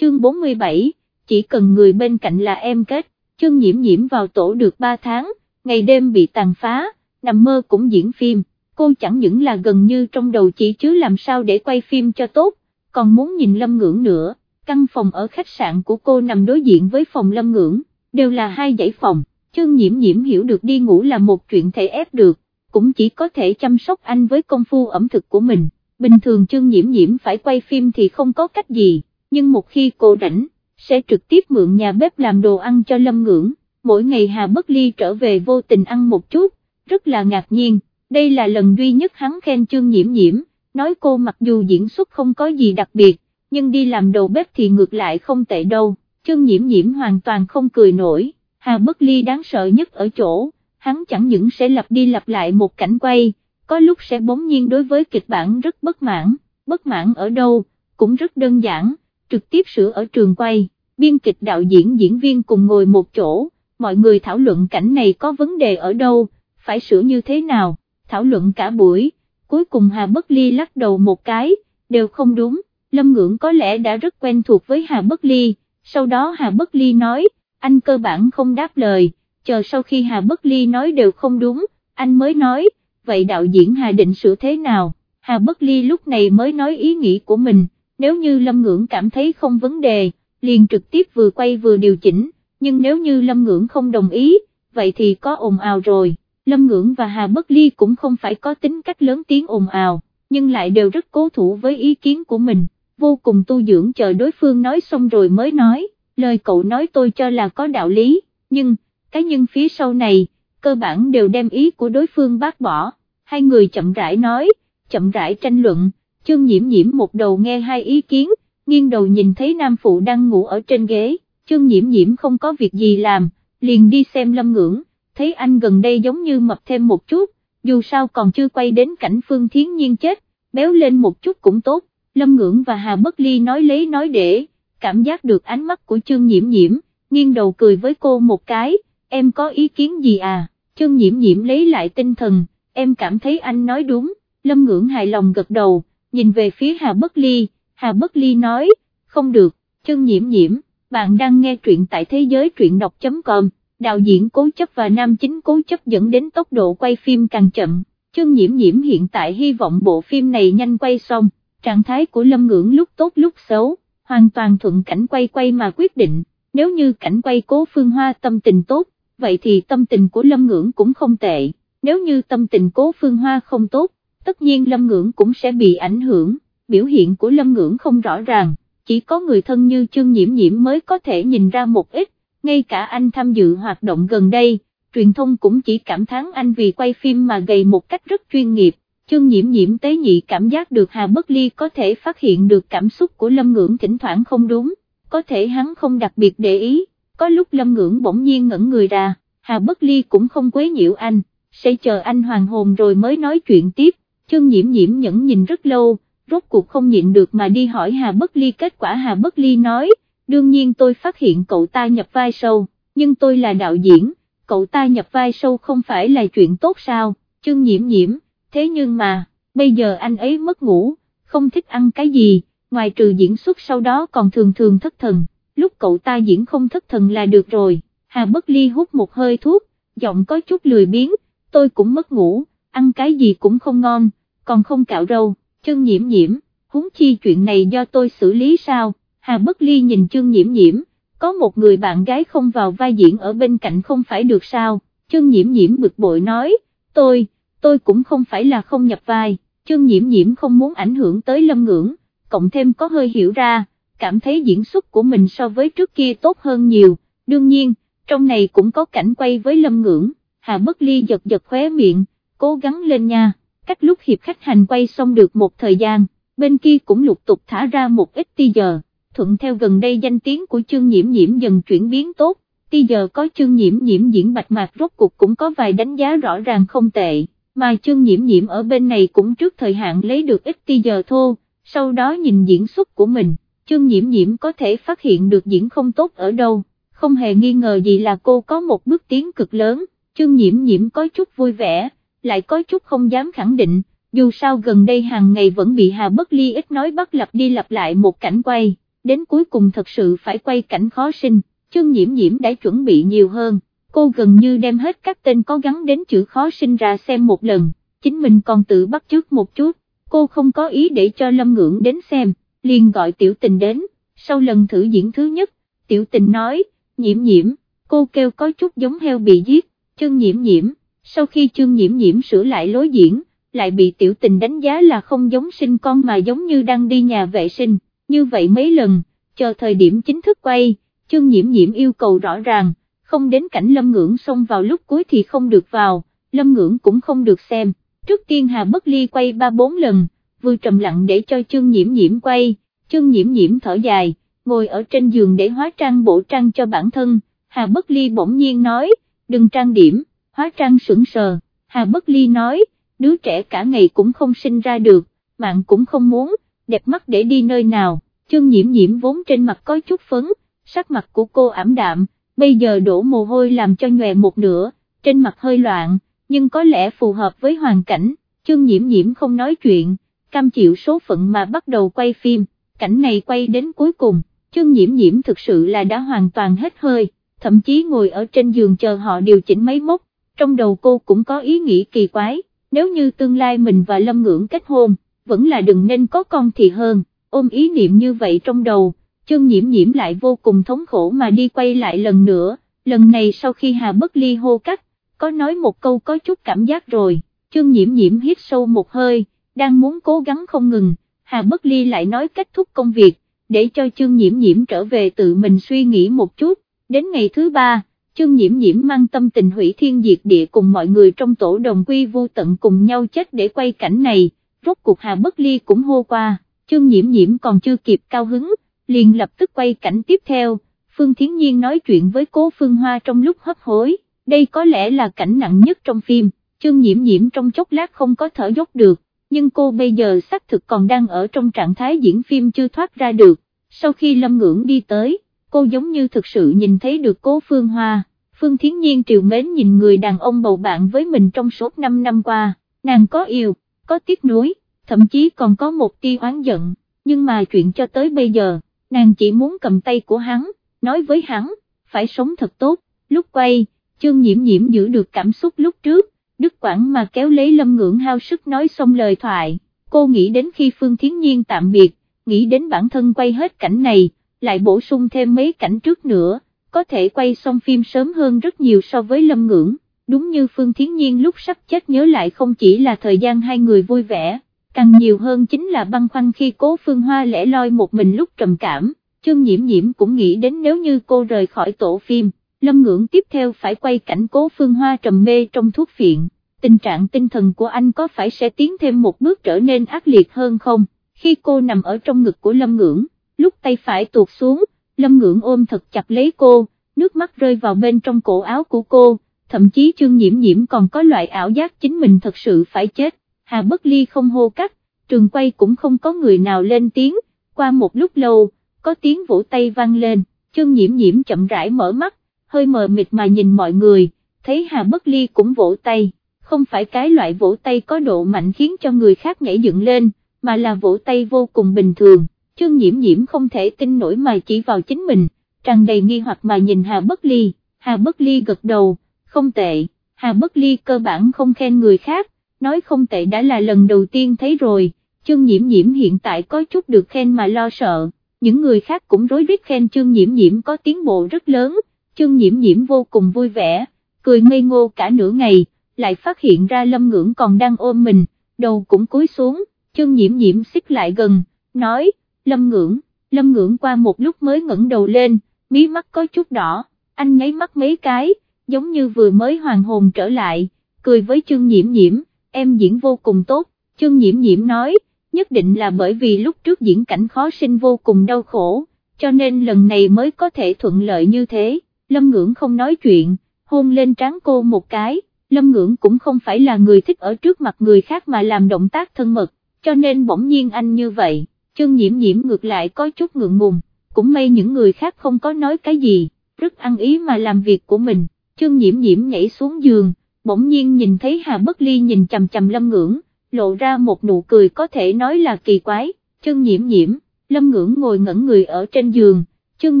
chương 47, chỉ cần người bên cạnh là em kết, chương nhiễm nhiễm vào tổ được 3 tháng, ngày đêm bị tàn phá, nằm mơ cũng diễn phim, cô chẳng những là gần như trong đầu chỉ chứ làm sao để quay phim cho tốt, còn muốn nhìn Lâm Ngưỡng nữa, căn phòng ở khách sạn của cô nằm đối diện với phòng Lâm Ngưỡng, đều là hai dãy phòng, chương nhiễm nhiễm hiểu được đi ngủ là một chuyện thể ép được, cũng chỉ có thể chăm sóc anh với công phu ẩm thực của mình, bình thường chương nhiễm nhiễm phải quay phim thì không có cách gì, nhưng một khi cô rảnh, sẽ trực tiếp mượn nhà bếp làm đồ ăn cho Lâm Ngưỡng, mỗi ngày Hà Bất Ly trở về vô tình ăn một chút, rất là ngạc nhiên, đây là lần duy nhất hắn khen chương nhiễm nhiễm, nói cô mặc dù diễn xuất không có gì đặc biệt, nhưng đi làm đầu bếp thì ngược lại không tệ đâu, chương nhiễm nhiễm hoàn toàn không cười nổi, Hà Bất Ly đáng sợ nhất ở chỗ, hắn chẳng những sẽ lặp đi lặp lại một cảnh quay, có lúc sẽ bỗng nhiên đối với kịch bản rất bất mãn, bất mãn ở đâu, cũng rất đơn giản, trực tiếp sửa ở trường quay, biên kịch đạo diễn diễn viên cùng ngồi một chỗ, mọi người thảo luận cảnh này có vấn đề ở đâu, phải sửa như thế nào, thảo luận cả buổi, cuối cùng Hà Bất Ly lắc đầu một cái, đều không đúng, Lâm Ngưỡng có lẽ đã rất quen thuộc với Hà Bất Ly, sau đó Hà Bất Ly nói, anh cơ bản không đáp lời, chờ sau khi Hà Bất Ly nói đều không đúng, anh mới nói, vậy đạo diễn Hà định sửa thế nào, Hà Bất Ly lúc này mới nói ý nghĩ của mình, nếu như Lâm Ngưỡng cảm thấy không vấn đề, liền trực tiếp vừa quay vừa điều chỉnh, nhưng nếu như Lâm Ngưỡng không đồng ý, vậy thì có ồn ào rồi, Lâm Ngưỡng và Hà Bất Ly cũng không phải có tính cách lớn tiếng ồn ào, nhưng lại đều rất cố thủ với ý kiến của mình, vô cùng tu dưỡng chờ đối phương nói xong rồi mới nói, lời cậu nói tôi cho là có đạo lý, nhưng, cái nhân phía sau này, cơ bản đều đem ý của đối phương bác bỏ, hai người chậm rãi nói, chậm rãi tranh luận, chương nhiễm nhiễm một đầu nghe hai ý kiến, nghiêng đầu nhìn thấy nam phụ đang ngủ ở trên ghế, chương nhiễm nhiễm không có việc gì làm, liền đi xem lâm ngưỡng, thấy anh gần đây giống như mập thêm một chút, dù sao còn chưa quay đến cảnh phương thiến nhiên chết, béo lên một chút cũng tốt, lâm ngưỡng và Hà Bất Ly nói lấy nói để, cảm giác được ánh mắt của chương nhiễm nhiễm, nghiêng đầu cười với cô một cái, em có ý kiến gì à, chương nhiễm nhiễm lấy lại tinh thần, em cảm thấy anh nói đúng, lâm ngưỡng hài lòng gật đầu, nhìn về phía Hà Bất Ly, Hà Bất Ly nói, không được, chương nhiễm nhiễm, bạn đang nghe truyện tại thế giới truyện đọc.com, đạo diễn cố chấp và nam chính cố chấp dẫn đến tốc độ quay phim càng chậm, chương nhiễm nhiễm hiện tại hy vọng bộ phim này nhanh quay xong, trạng thái của lâm ngưỡng lúc tốt lúc xấu, hoàn toàn thuận cảnh quay quay mà quyết định, nếu như cảnh quay cố phương hoa tâm tình tốt, vậy thì tâm tình của lâm ngưỡng cũng không tệ, nếu như tâm tình cố phương hoa không tốt, tất nhiên lâm ngưỡng cũng sẽ bị ảnh hưởng, biểu hiện của lâm ngưỡng không rõ ràng, chỉ có người thân như chương nhiễm nhiễm mới có thể nhìn ra một ít, ngay cả anh tham dự hoạt động gần đây, truyền thông cũng chỉ cảm thán anh vì quay phim mà gầy một cách rất chuyên nghiệp, chương nhiễm nhiễm tế nhị cảm giác được Hà Bất Ly có thể phát hiện được cảm xúc của lâm ngưỡng thỉnh thoảng không đúng, có thể hắn không đặc biệt để ý, có lúc lâm ngưỡng bỗng nhiên ngẩn người ra, Hà Bất Ly cũng không quấy nhiễu anh, sẽ chờ anh hoàn hồn rồi mới nói chuyện tiếp, chương nhiễm nhiễm nhẫn nhìn rất lâu, rốt cuộc không nhịn được mà đi hỏi Hà Bất Ly kết quả Hà Bất Ly nói, đương nhiên tôi phát hiện cậu ta nhập vai sâu, nhưng tôi là đạo diễn, cậu ta nhập vai sâu không phải là chuyện tốt sao, chương nhiễm nhiễm, thế nhưng mà, bây giờ anh ấy mất ngủ, không thích ăn cái gì, ngoài trừ diễn xuất sau đó còn thường thường thất thần, lúc cậu ta diễn không thất thần là được rồi, Hà Bất Ly hút một hơi thuốc, giọng có chút lười biếng, tôi cũng mất ngủ, ăn cái gì cũng không ngon, còn không cạo râu, chân nhiễm nhiễm, huống chi chuyện này do tôi xử lý sao, Hà Bất Ly nhìn chân nhiễm nhiễm, có một người bạn gái không vào vai diễn ở bên cạnh không phải được sao, chân nhiễm nhiễm bực bội nói, tôi, tôi cũng không phải là không nhập vai, chân nhiễm nhiễm không muốn ảnh hưởng tới lâm ngưỡng, cộng thêm có hơi hiểu ra, cảm thấy diễn xuất của mình so với trước kia tốt hơn nhiều, đương nhiên, trong này cũng có cảnh quay với lâm ngưỡng, Hà Bất Ly giật giật khóe miệng, cố gắng lên nha, cách lúc hiệp khách hành quay xong được một thời gian, bên kia cũng lục tục thả ra một ít ti giờ, thuận theo gần đây danh tiếng của chương nhiễm nhiễm dần chuyển biến tốt, ti giờ có chương nhiễm nhiễm diễn bạch mạc rốt cuộc cũng có vài đánh giá rõ ràng không tệ, mà chương nhiễm nhiễm ở bên này cũng trước thời hạn lấy được ít ti giờ thô, sau đó nhìn diễn xuất của mình, chương nhiễm nhiễm có thể phát hiện được diễn không tốt ở đâu, không hề nghi ngờ gì là cô có một bước tiến cực lớn, chương nhiễm nhiễm có chút vui vẻ, lại có chút không dám khẳng định, dù sao gần đây hàng ngày vẫn bị Hà Bất Ly ít nói bắt lặp đi lặp lại một cảnh quay, đến cuối cùng thật sự phải quay cảnh khó sinh, chương nhiễm nhiễm đã chuẩn bị nhiều hơn, cô gần như đem hết các tên có gắn đến chữ khó sinh ra xem một lần, chính mình còn tự bắt trước một chút, cô không có ý để cho Lâm Ngưỡng đến xem, liền gọi tiểu tình đến, sau lần thử diễn thứ nhất, tiểu tình nói, nhiễm nhiễm, cô kêu có chút giống heo bị giết, chương nhiễm nhiễm, sau khi chương nhiễm nhiễm sửa lại lối diễn, lại bị tiểu tình đánh giá là không giống sinh con mà giống như đang đi nhà vệ sinh, như vậy mấy lần, chờ thời điểm chính thức quay, chương nhiễm nhiễm yêu cầu rõ ràng, không đến cảnh lâm ngưỡng xông vào lúc cuối thì không được vào, lâm ngưỡng cũng không được xem, trước tiên Hà Bất Ly quay ba bốn lần, vừa trầm lặng để cho chương nhiễm nhiễm quay, chương nhiễm nhiễm thở dài, ngồi ở trên giường để hóa trang bộ trang cho bản thân, Hà Bất Ly bỗng nhiên nói, đừng trang điểm, hóa trang sững sờ, Hà Bất Ly nói, đứa trẻ cả ngày cũng không sinh ra được, mạng cũng không muốn, đẹp mắt để đi nơi nào, chương nhiễm nhiễm vốn trên mặt có chút phấn, sắc mặt của cô ảm đạm, bây giờ đổ mồ hôi làm cho nhòe một nửa, trên mặt hơi loạn, nhưng có lẽ phù hợp với hoàn cảnh, chương nhiễm nhiễm không nói chuyện, cam chịu số phận mà bắt đầu quay phim, cảnh này quay đến cuối cùng, chương nhiễm nhiễm thực sự là đã hoàn toàn hết hơi, thậm chí ngồi ở trên giường chờ họ điều chỉnh máy móc, trong đầu cô cũng có ý nghĩ kỳ quái, nếu như tương lai mình và Lâm Ngưỡng kết hôn, vẫn là đừng nên có con thì hơn, ôm ý niệm như vậy trong đầu, chương nhiễm nhiễm lại vô cùng thống khổ mà đi quay lại lần nữa, lần này sau khi Hà Bất Ly hô cắt, có nói một câu có chút cảm giác rồi, chương nhiễm nhiễm hít sâu một hơi, đang muốn cố gắng không ngừng, Hà Bất Ly lại nói kết thúc công việc, để cho chương nhiễm nhiễm trở về tự mình suy nghĩ một chút, đến ngày thứ ba, chương nhiễm nhiễm mang tâm tình hủy thiên diệt địa cùng mọi người trong tổ đồng quy vô tận cùng nhau chết để quay cảnh này, rốt cuộc Hà Bất Ly cũng hô qua, chương nhiễm nhiễm còn chưa kịp cao hứng, liền lập tức quay cảnh tiếp theo, Phương Thiến Nhiên nói chuyện với cố Phương Hoa trong lúc hấp hối, đây có lẽ là cảnh nặng nhất trong phim, chương nhiễm nhiễm trong chốc lát không có thở dốc được, nhưng cô bây giờ xác thực còn đang ở trong trạng thái diễn phim chưa thoát ra được, sau khi Lâm Ngưỡng đi tới, cô giống như thực sự nhìn thấy được cố Phương Hoa, Phương Thiến Nhiên triều mến nhìn người đàn ông bầu bạn với mình trong suốt 5 năm qua, nàng có yêu, có tiếc nuối, thậm chí còn có một tia oán giận, nhưng mà chuyện cho tới bây giờ, nàng chỉ muốn cầm tay của hắn, nói với hắn, phải sống thật tốt, lúc quay, chương nhiễm nhiễm giữ được cảm xúc lúc trước, Đức Quảng mà kéo lấy lâm ngưỡng hao sức nói xong lời thoại, cô nghĩ đến khi Phương Thiến Nhiên tạm biệt, nghĩ đến bản thân quay hết cảnh này, lại bổ sung thêm mấy cảnh trước nữa, có thể quay xong phim sớm hơn rất nhiều so với lâm ngưỡng, đúng như Phương Thiến Nhiên lúc sắp chết nhớ lại không chỉ là thời gian hai người vui vẻ, càng nhiều hơn chính là băn khoăn khi cố Phương Hoa lẻ loi một mình lúc trầm cảm, chương nhiễm nhiễm cũng nghĩ đến nếu như cô rời khỏi tổ phim, lâm ngưỡng tiếp theo phải quay cảnh cố Phương Hoa trầm mê trong thuốc phiện, tình trạng tinh thần của anh có phải sẽ tiến thêm một bước trở nên ác liệt hơn không, khi cô nằm ở trong ngực của lâm ngưỡng, lúc tay phải tuột xuống, lâm ngưỡng ôm thật chặt lấy cô, nước mắt rơi vào bên trong cổ áo của cô, thậm chí chương nhiễm nhiễm còn có loại ảo giác chính mình thật sự phải chết, Hà Bất Ly không hô cắt, trường quay cũng không có người nào lên tiếng, qua một lúc lâu, có tiếng vỗ tay vang lên, chương nhiễm nhiễm chậm rãi mở mắt, hơi mờ mịt mà nhìn mọi người, thấy Hà Bất Ly cũng vỗ tay, không phải cái loại vỗ tay có độ mạnh khiến cho người khác nhảy dựng lên, mà là vỗ tay vô cùng bình thường, chương nhiễm nhiễm không thể tin nổi mà chỉ vào chính mình, tràn đầy nghi hoặc mà nhìn Hà Bất Ly, Hà Bất Ly gật đầu, không tệ, Hà Bất Ly cơ bản không khen người khác, nói không tệ đã là lần đầu tiên thấy rồi, chương nhiễm nhiễm hiện tại có chút được khen mà lo sợ, những người khác cũng rối rít khen chương nhiễm nhiễm có tiến bộ rất lớn, chương nhiễm nhiễm vô cùng vui vẻ, cười ngây ngô cả nửa ngày, lại phát hiện ra lâm ngưỡng còn đang ôm mình, đầu cũng cúi xuống, chương nhiễm nhiễm xích lại gần, nói, lâm ngưỡng, lâm ngưỡng qua một lúc mới ngẩng đầu lên, mí mắt có chút đỏ, anh nháy mắt mấy cái, giống như vừa mới hoàn hồn trở lại, cười với chương nhiễm nhiễm, em diễn vô cùng tốt, chương nhiễm nhiễm nói, nhất định là bởi vì lúc trước diễn cảnh khó sinh vô cùng đau khổ, cho nên lần này mới có thể thuận lợi như thế, lâm ngưỡng không nói chuyện, hôn lên trán cô một cái, lâm ngưỡng cũng không phải là người thích ở trước mặt người khác mà làm động tác thân mật, cho nên bỗng nhiên anh như vậy, chương nhiễm nhiễm ngược lại có chút ngượng ngùng, cũng may những người khác không có nói cái gì, rất ăn ý mà làm việc của mình, chương nhiễm nhiễm nhảy xuống giường, bỗng nhiên nhìn thấy Hà Bất Ly nhìn chầm chầm lâm ngưỡng, lộ ra một nụ cười có thể nói là kỳ quái, chương nhiễm nhiễm, Lâm Ngưỡng ngồi ngẩn người ở trên giường, chương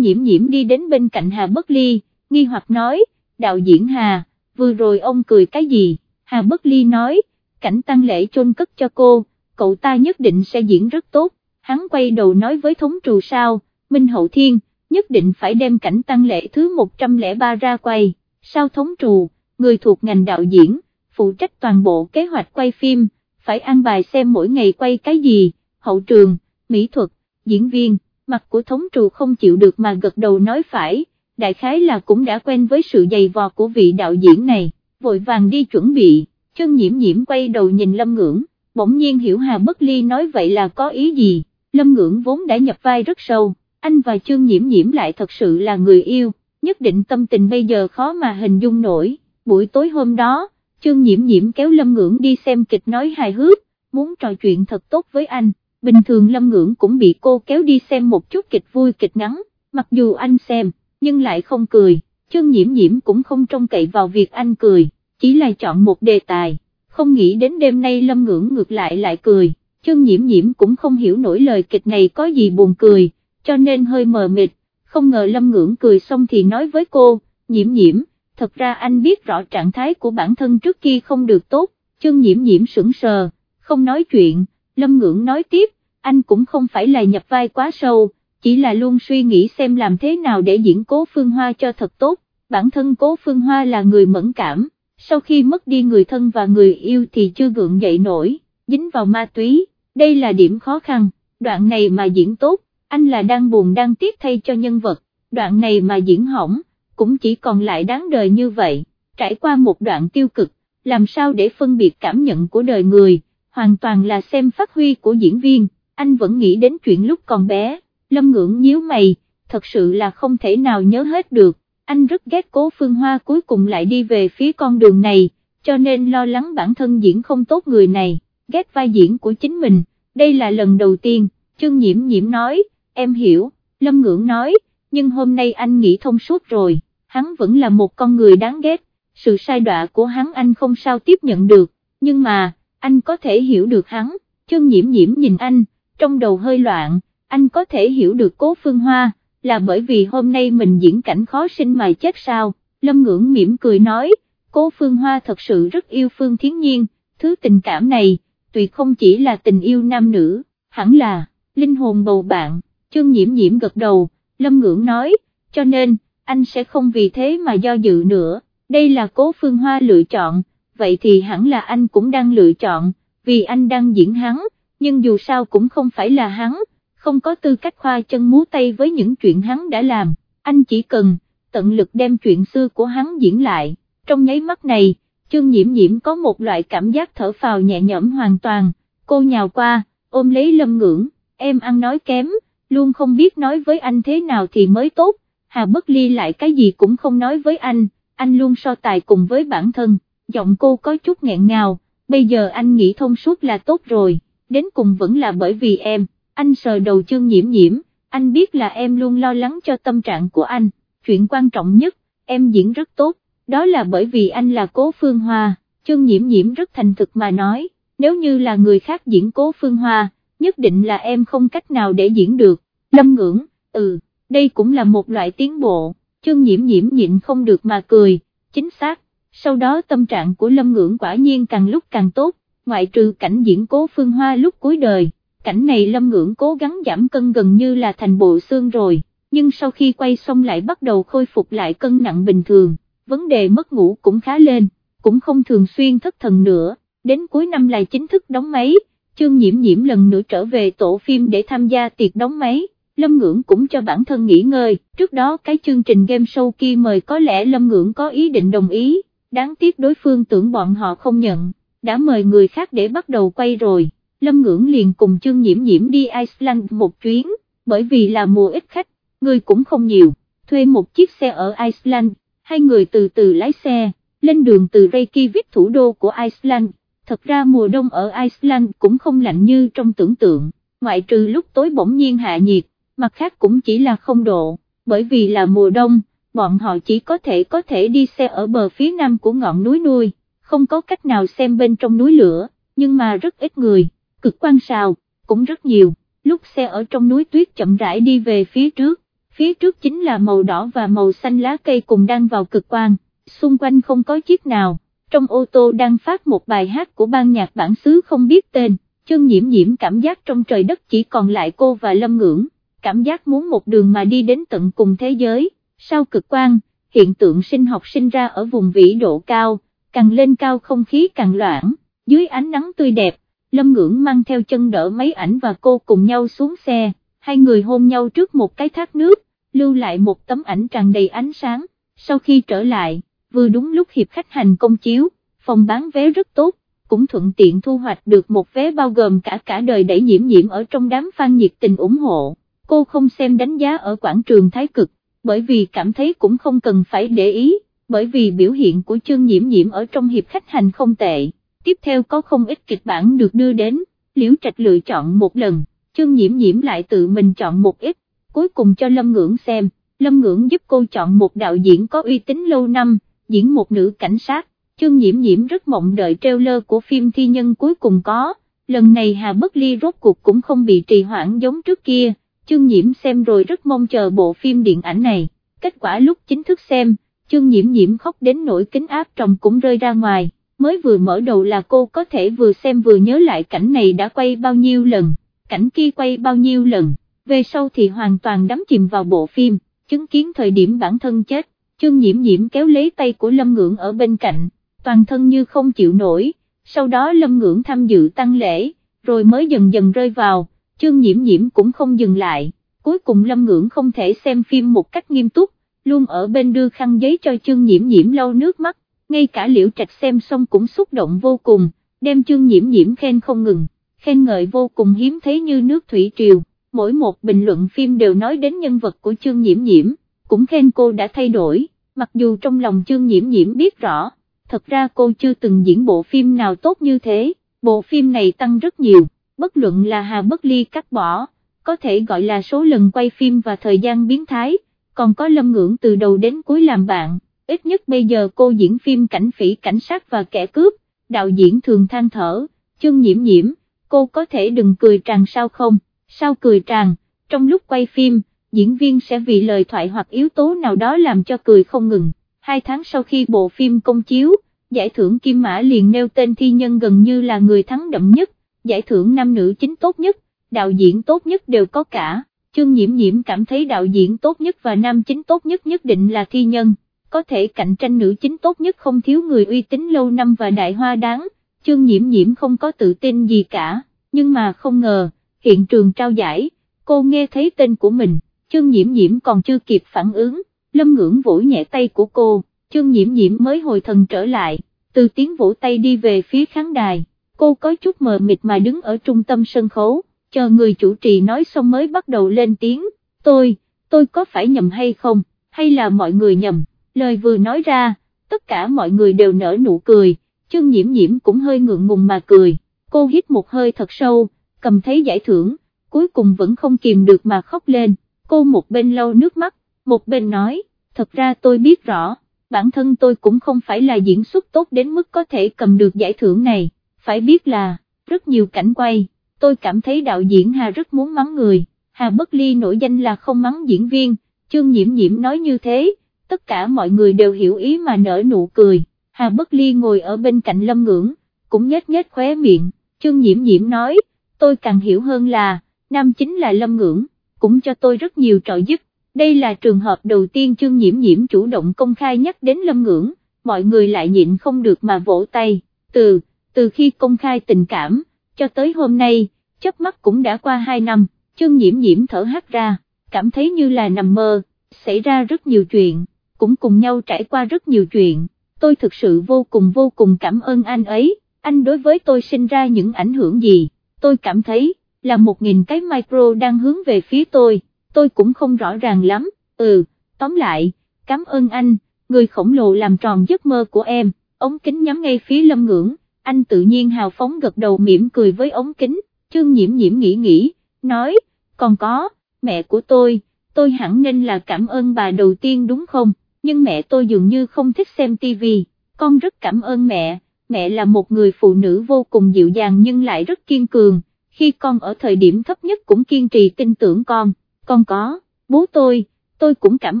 nhiễm nhiễm đi đến bên cạnh Hà Bất Ly, nghi hoặc nói, đạo diễn Hà, vừa rồi ông cười cái gì, Hà Bất Ly nói, cảnh tăng lễ chôn cất cho cô, cậu ta nhất định sẽ diễn rất tốt, hắn quay đầu nói với thống trù sao, Minh Hậu Thiên, nhất định phải đem cảnh tăng lễ thứ 103 ra quay, sao thống trù, người thuộc ngành đạo diễn, phụ trách toàn bộ kế hoạch quay phim, phải ăn bài xem mỗi ngày quay cái gì, hậu trường, mỹ thuật, diễn viên, mặt của thống trù không chịu được mà gật đầu nói phải, đại khái là cũng đã quen với sự dày vò của vị đạo diễn này, vội vàng đi chuẩn bị, chân nhiễm nhiễm quay đầu nhìn lâm ngưỡng, bỗng nhiên hiểu Hà Bất Ly nói vậy là có ý gì, lâm ngưỡng vốn đã nhập vai rất sâu, anh và Trương nhiễm nhiễm lại thật sự là người yêu, nhất định tâm tình bây giờ khó mà hình dung nổi, buổi tối hôm đó, Trương nhiễm nhiễm kéo lâm ngưỡng đi xem kịch nói hài hước, muốn trò chuyện thật tốt với anh, bình thường lâm ngưỡng cũng bị cô kéo đi xem một chút kịch vui kịch ngắn, mặc dù anh xem, nhưng lại không cười, Trương nhiễm nhiễm cũng không trông cậy vào việc anh cười, chỉ là chọn một đề tài, không nghĩ đến đêm nay lâm ngưỡng ngược lại lại cười, chương nhiễm nhiễm cũng không hiểu nổi lời kịch này có gì buồn cười, cho nên hơi mờ mịt, không ngờ lâm ngưỡng cười xong thì nói với cô, nhiễm nhiễm, thật ra anh biết rõ trạng thái của bản thân trước kia không được tốt, chương nhiễm nhiễm sững sờ, không nói chuyện, lâm ngưỡng nói tiếp, anh cũng không phải là nhập vai quá sâu, chỉ là luôn suy nghĩ xem làm thế nào để diễn cố phương hoa cho thật tốt, bản thân cố phương hoa là người mẫn cảm, sau khi mất đi người thân và người yêu thì chưa gượng dậy nổi, dính vào ma túy, đây là điểm khó khăn, đoạn này mà diễn tốt, anh là đang buồn đang tiếc thay cho nhân vật, đoạn này mà diễn hỏng, cũng chỉ còn lại đáng đời như vậy, trải qua một đoạn tiêu cực, làm sao để phân biệt cảm nhận của đời người, hoàn toàn là xem phát huy của diễn viên, anh vẫn nghĩ đến chuyện lúc còn bé, lâm ngưỡng nhíu mày, thật sự là không thể nào nhớ hết được, anh rất ghét cố phương hoa cuối cùng lại đi về phía con đường này, cho nên lo lắng bản thân diễn không tốt người này, ghét vai diễn của chính mình, đây là lần đầu tiên, trương nhiễm nhiễm nói, em hiểu, lâm ngưỡng nói, nhưng hôm nay anh nghĩ thông suốt rồi hắn vẫn là một con người đáng ghét, sự sai đọa của hắn anh không sao tiếp nhận được, nhưng mà, anh có thể hiểu được hắn, trương nhiễm nhiễm nhìn anh, trong đầu hơi loạn, anh có thể hiểu được cố phương hoa, là bởi vì hôm nay mình diễn cảnh khó sinh mà chết sao, lâm ngưỡng mỉm cười nói, cố phương hoa thật sự rất yêu phương thiến nhiên, thứ tình cảm này, tuyệt không chỉ là tình yêu nam nữ, hẳn là, linh hồn bầu bạn, chương nhiễm nhiễm gật đầu, lâm ngưỡng nói, cho nên, anh sẽ không vì thế mà do dự nữa, đây là cố phương hoa lựa chọn, vậy thì hẳn là anh cũng đang lựa chọn, vì anh đang diễn hắn, nhưng dù sao cũng không phải là hắn, không có tư cách khoa chân múa tay với những chuyện hắn đã làm, anh chỉ cần, tận lực đem chuyện xưa của hắn diễn lại, trong nháy mắt này, chương nhiễm nhiễm có một loại cảm giác thở phào nhẹ nhõm hoàn toàn, cô nhào qua, ôm lấy lâm ngưỡng, em ăn nói kém, luôn không biết nói với anh thế nào thì mới tốt, Hà Bất Ly lại cái gì cũng không nói với anh, anh luôn so tài cùng với bản thân, giọng cô có chút nghẹn ngào, bây giờ anh nghĩ thông suốt là tốt rồi, đến cùng vẫn là bởi vì em, anh sờ đầu chương nhiễm nhiễm, anh biết là em luôn lo lắng cho tâm trạng của anh, chuyện quan trọng nhất, em diễn rất tốt, đó là bởi vì anh là cố phương hoa, chân nhiễm nhiễm rất thành thực mà nói, nếu như là người khác diễn cố phương hoa, nhất định là em không cách nào để diễn được, lâm ngưỡng, ừ đây cũng là một loại tiến bộ, chân nhiễm nhiễm nhịn không được mà cười, chính xác, sau đó tâm trạng của Lâm Ngưỡng quả nhiên càng lúc càng tốt, ngoại trừ cảnh diễn cố phương hoa lúc cuối đời, cảnh này Lâm Ngưỡng cố gắng giảm cân gần như là thành bộ xương rồi, nhưng sau khi quay xong lại bắt đầu khôi phục lại cân nặng bình thường, vấn đề mất ngủ cũng khá lên, cũng không thường xuyên thất thần nữa, đến cuối năm lại chính thức đóng máy, chương nhiễm nhiễm lần nữa trở về tổ phim để tham gia tiệc đóng máy. Lâm Ngưỡng cũng cho bản thân nghỉ ngơi, trước đó cái chương trình game show kia mời có lẽ Lâm Ngưỡng có ý định đồng ý, đáng tiếc đối phương tưởng bọn họ không nhận, đã mời người khác để bắt đầu quay rồi, Lâm Ngưỡng liền cùng chương nhiễm nhiễm đi Iceland một chuyến, bởi vì là mùa ít khách, người cũng không nhiều, thuê một chiếc xe ở Iceland, hai người từ từ lái xe, lên đường từ Reykjavik thủ đô của Iceland, thật ra mùa đông ở Iceland cũng không lạnh như trong tưởng tượng, ngoại trừ lúc tối bỗng nhiên hạ nhiệt mặt khác cũng chỉ là không độ, bởi vì là mùa đông, bọn họ chỉ có thể có thể đi xe ở bờ phía nam của ngọn núi nuôi, không có cách nào xem bên trong núi lửa, nhưng mà rất ít người, cực quan sào, cũng rất nhiều, lúc xe ở trong núi tuyết chậm rãi đi về phía trước, phía trước chính là màu đỏ và màu xanh lá cây cùng đang vào cực quang, xung quanh không có chiếc nào, trong ô tô đang phát một bài hát của ban nhạc bản xứ không biết tên, chân nhiễm nhiễm cảm giác trong trời đất chỉ còn lại cô và Lâm Ngưỡng, cảm giác muốn một đường mà đi đến tận cùng thế giới, sau cực quang, hiện tượng sinh học sinh ra ở vùng vĩ độ cao, càng lên cao không khí càng loãng, dưới ánh nắng tươi đẹp, Lâm Ngưỡng mang theo chân đỡ máy ảnh và cô cùng nhau xuống xe, hai người hôn nhau trước một cái thác nước, lưu lại một tấm ảnh tràn đầy ánh sáng, sau khi trở lại, vừa đúng lúc hiệp khách hành công chiếu, phòng bán vé rất tốt, cũng thuận tiện thu hoạch được một vé bao gồm cả cả đời đẩy nhiễm nhiễm ở trong đám fan nhiệt tình ủng hộ, cô không xem đánh giá ở quảng trường Thái Cực, bởi vì cảm thấy cũng không cần phải để ý, bởi vì biểu hiện của chương nhiễm nhiễm ở trong hiệp khách hành không tệ, tiếp theo có không ít kịch bản được đưa đến, liễu trạch lựa chọn một lần, chương nhiễm nhiễm lại tự mình chọn một ít, cuối cùng cho Lâm Ngưỡng xem, Lâm Ngưỡng giúp cô chọn một đạo diễn có uy tín lâu năm, diễn một nữ cảnh sát, chương nhiễm nhiễm rất mộng đợi trailer của phim thi nhân cuối cùng có, lần này Hà Bất Ly rốt cuộc cũng không bị trì hoãn giống trước kia, chương nhiễm xem rồi rất mong chờ bộ phim điện ảnh này, kết quả lúc chính thức xem, chương nhiễm nhiễm khóc đến nỗi kính áp tròng cũng rơi ra ngoài, mới vừa mở đầu là cô có thể vừa xem vừa nhớ lại cảnh này đã quay bao nhiêu lần, cảnh kia quay bao nhiêu lần, về sau thì hoàn toàn đắm chìm vào bộ phim, chứng kiến thời điểm bản thân chết, chương nhiễm nhiễm kéo lấy tay của Lâm Ngưỡng ở bên cạnh, toàn thân như không chịu nổi, sau đó Lâm Ngưỡng tham dự tăng lễ, rồi mới dần dần rơi vào, chương nhiễm nhiễm cũng không dừng lại, cuối cùng Lâm Ngưỡng không thể xem phim một cách nghiêm túc, luôn ở bên đưa khăn giấy cho chương nhiễm nhiễm lau nước mắt, ngay cả liễu trạch xem xong cũng xúc động vô cùng, đem chương nhiễm nhiễm khen không ngừng, khen ngợi vô cùng hiếm thấy như nước thủy triều, mỗi một bình luận phim đều nói đến nhân vật của trương nhiễm nhiễm, cũng khen cô đã thay đổi, mặc dù trong lòng trương nhiễm nhiễm biết rõ, thật ra cô chưa từng diễn bộ phim nào tốt như thế, bộ phim này tăng rất nhiều, bất luận là Hà Bất Ly cắt bỏ, có thể gọi là số lần quay phim và thời gian biến thái, còn có lâm ngưỡng từ đầu đến cuối làm bạn, ít nhất bây giờ cô diễn phim cảnh phỉ cảnh sát và kẻ cướp, đạo diễn thường than thở, trương nhiễm nhiễm, cô có thể đừng cười tràn sao không, sau cười tràn, trong lúc quay phim, diễn viên sẽ vì lời thoại hoặc yếu tố nào đó làm cho cười không ngừng, hai tháng sau khi bộ phim công chiếu, giải thưởng Kim Mã liền nêu tên thi nhân gần như là người thắng đậm nhất, giải thưởng nam nữ chính tốt nhất, đạo diễn tốt nhất đều có cả, chương nhiễm nhiễm cảm thấy đạo diễn tốt nhất và nam chính tốt nhất nhất định là thi nhân, có thể cạnh tranh nữ chính tốt nhất không thiếu người uy tín lâu năm và đại hoa đáng, chương nhiễm nhiễm không có tự tin gì cả, nhưng mà không ngờ, hiện trường trao giải, cô nghe thấy tên của mình, chương nhiễm nhiễm còn chưa kịp phản ứng, lâm ngưỡng vỗ nhẹ tay của cô, chương nhiễm nhiễm mới hồi thần trở lại, từ tiếng vỗ tay đi về phía khán đài, cô có chút mờ mịt mà đứng ở trung tâm sân khấu chờ người chủ trì nói xong mới bắt đầu lên tiếng, tôi, tôi có phải nhầm hay không, hay là mọi người nhầm, lời vừa nói ra, tất cả mọi người đều nở nụ cười, chương nhiễm nhiễm cũng hơi ngượng ngùng mà cười, cô hít một hơi thật sâu, cầm thấy giải thưởng, cuối cùng vẫn không kìm được mà khóc lên, cô một bên lau nước mắt, một bên nói, thật ra tôi biết rõ, bản thân tôi cũng không phải là diễn xuất tốt đến mức có thể cầm được giải thưởng này, phải biết là, rất nhiều cảnh quay tôi cảm thấy đạo diễn Hà rất muốn mắng người, Hà Bất Ly nổi danh là không mắng diễn viên, Trương nhiễm nhiễm nói như thế, tất cả mọi người đều hiểu ý mà nở nụ cười, Hà Bất Ly ngồi ở bên cạnh Lâm Ngưỡng, cũng nhếch nhếch khóe miệng, Trương nhiễm nhiễm nói, tôi càng hiểu hơn là, nam chính là Lâm Ngưỡng, cũng cho tôi rất nhiều trợ giúp, đây là trường hợp đầu tiên chương nhiễm nhiễm chủ động công khai nhắc đến Lâm Ngưỡng, mọi người lại nhịn không được mà vỗ tay, từ, từ khi công khai tình cảm, cho tới hôm nay, chớp mắt cũng đã qua 2 năm, chương nhiễm nhiễm thở hắt ra, cảm thấy như là nằm mơ, xảy ra rất nhiều chuyện, cũng cùng nhau trải qua rất nhiều chuyện, tôi thực sự vô cùng vô cùng cảm ơn anh ấy, anh đối với tôi sinh ra những ảnh hưởng gì, tôi cảm thấy, là một nghìn cái micro đang hướng về phía tôi, tôi cũng không rõ ràng lắm, ừ, tóm lại, cảm ơn anh, người khổng lồ làm tròn giấc mơ của em, ống kính nhắm ngay phía lâm ngưỡng, anh tự nhiên hào phóng gật đầu mỉm cười với ống kính, chương nhiễm nhiễm nghĩ nghĩ, nói, còn có, mẹ của tôi, tôi hẳn nên là cảm ơn bà đầu tiên đúng không, nhưng mẹ tôi dường như không thích xem tivi, con rất cảm ơn mẹ, mẹ là một người phụ nữ vô cùng dịu dàng nhưng lại rất kiên cường, khi con ở thời điểm thấp nhất cũng kiên trì tin tưởng con, con có, bố tôi, tôi cũng cảm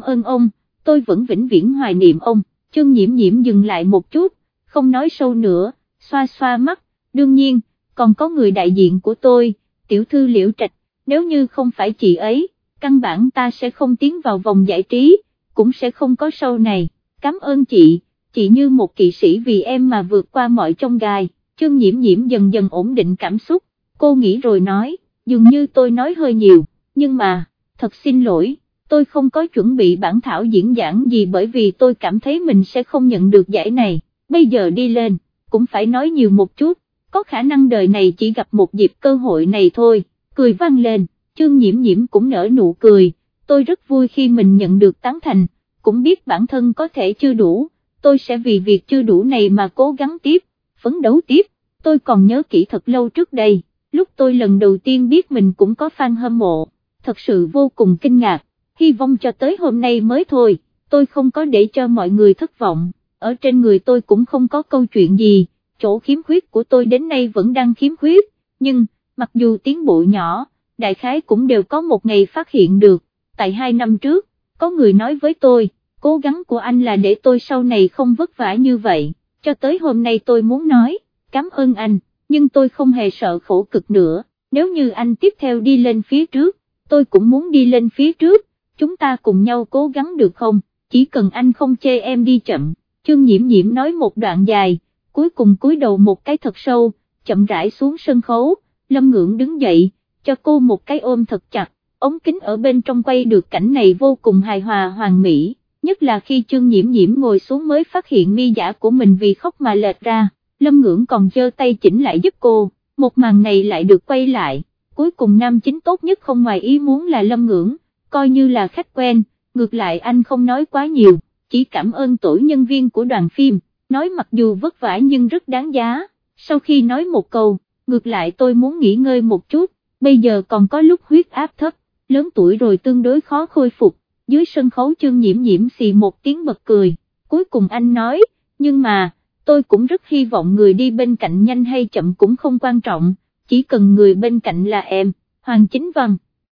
ơn ông, tôi vẫn vĩnh viễn hoài niệm ông, chương nhiễm nhiễm dừng lại một chút, không nói sâu nữa, xoa xoa mắt, đương nhiên, còn có người đại diện của tôi, tiểu thư liễu trạch, nếu như không phải chị ấy, căn bản ta sẽ không tiến vào vòng giải trí, cũng sẽ không có sâu này, cảm ơn chị, chị như một kỵ sĩ vì em mà vượt qua mọi trong gai, chương nhiễm nhiễm dần dần ổn định cảm xúc, cô nghĩ rồi nói, dường như tôi nói hơi nhiều, nhưng mà, thật xin lỗi, tôi không có chuẩn bị bản thảo diễn giảng gì bởi vì tôi cảm thấy mình sẽ không nhận được giải này, bây giờ đi lên, cũng phải nói nhiều một chút, có khả năng đời này chỉ gặp một dịp cơ hội này thôi, cười vang lên, chương nhiễm nhiễm cũng nở nụ cười, tôi rất vui khi mình nhận được tán thành, cũng biết bản thân có thể chưa đủ, tôi sẽ vì việc chưa đủ này mà cố gắng tiếp, phấn đấu tiếp, tôi còn nhớ kỹ thật lâu trước đây, lúc tôi lần đầu tiên biết mình cũng có fan hâm mộ, thật sự vô cùng kinh ngạc, hy vọng cho tới hôm nay mới thôi, tôi không có để cho mọi người thất vọng, ở trên người tôi cũng không có câu chuyện gì, chỗ khiếm khuyết của tôi đến nay vẫn đang khiếm khuyết, nhưng, mặc dù tiến bộ nhỏ, đại khái cũng đều có một ngày phát hiện được, tại hai năm trước, có người nói với tôi, cố gắng của anh là để tôi sau này không vất vả như vậy, cho tới hôm nay tôi muốn nói, cảm ơn anh, nhưng tôi không hề sợ khổ cực nữa, nếu như anh tiếp theo đi lên phía trước, tôi cũng muốn đi lên phía trước, chúng ta cùng nhau cố gắng được không, chỉ cần anh không chê em đi chậm, chương nhiễm nhiễm nói một đoạn dài, cuối cùng cúi đầu một cái thật sâu, chậm rãi xuống sân khấu, lâm ngưỡng đứng dậy, cho cô một cái ôm thật chặt, ống kính ở bên trong quay được cảnh này vô cùng hài hòa hoàn mỹ, nhất là khi chương nhiễm nhiễm ngồi xuống mới phát hiện mi giả của mình vì khóc mà lệch ra, lâm ngưỡng còn giơ tay chỉnh lại giúp cô, một màn này lại được quay lại, cuối cùng nam chính tốt nhất không ngoài ý muốn là lâm ngưỡng, coi như là khách quen, ngược lại anh không nói quá nhiều, chỉ cảm ơn tổ nhân viên của đoàn phim, nói mặc dù vất vả nhưng rất đáng giá, sau khi nói một câu, ngược lại tôi muốn nghỉ ngơi một chút, bây giờ còn có lúc huyết áp thấp, lớn tuổi rồi tương đối khó khôi phục, dưới sân khấu chương nhiễm nhiễm xì một tiếng bật cười, cuối cùng anh nói, nhưng mà, tôi cũng rất hy vọng người đi bên cạnh nhanh hay chậm cũng không quan trọng, chỉ cần người bên cạnh là em, Hoàng Chính Văn.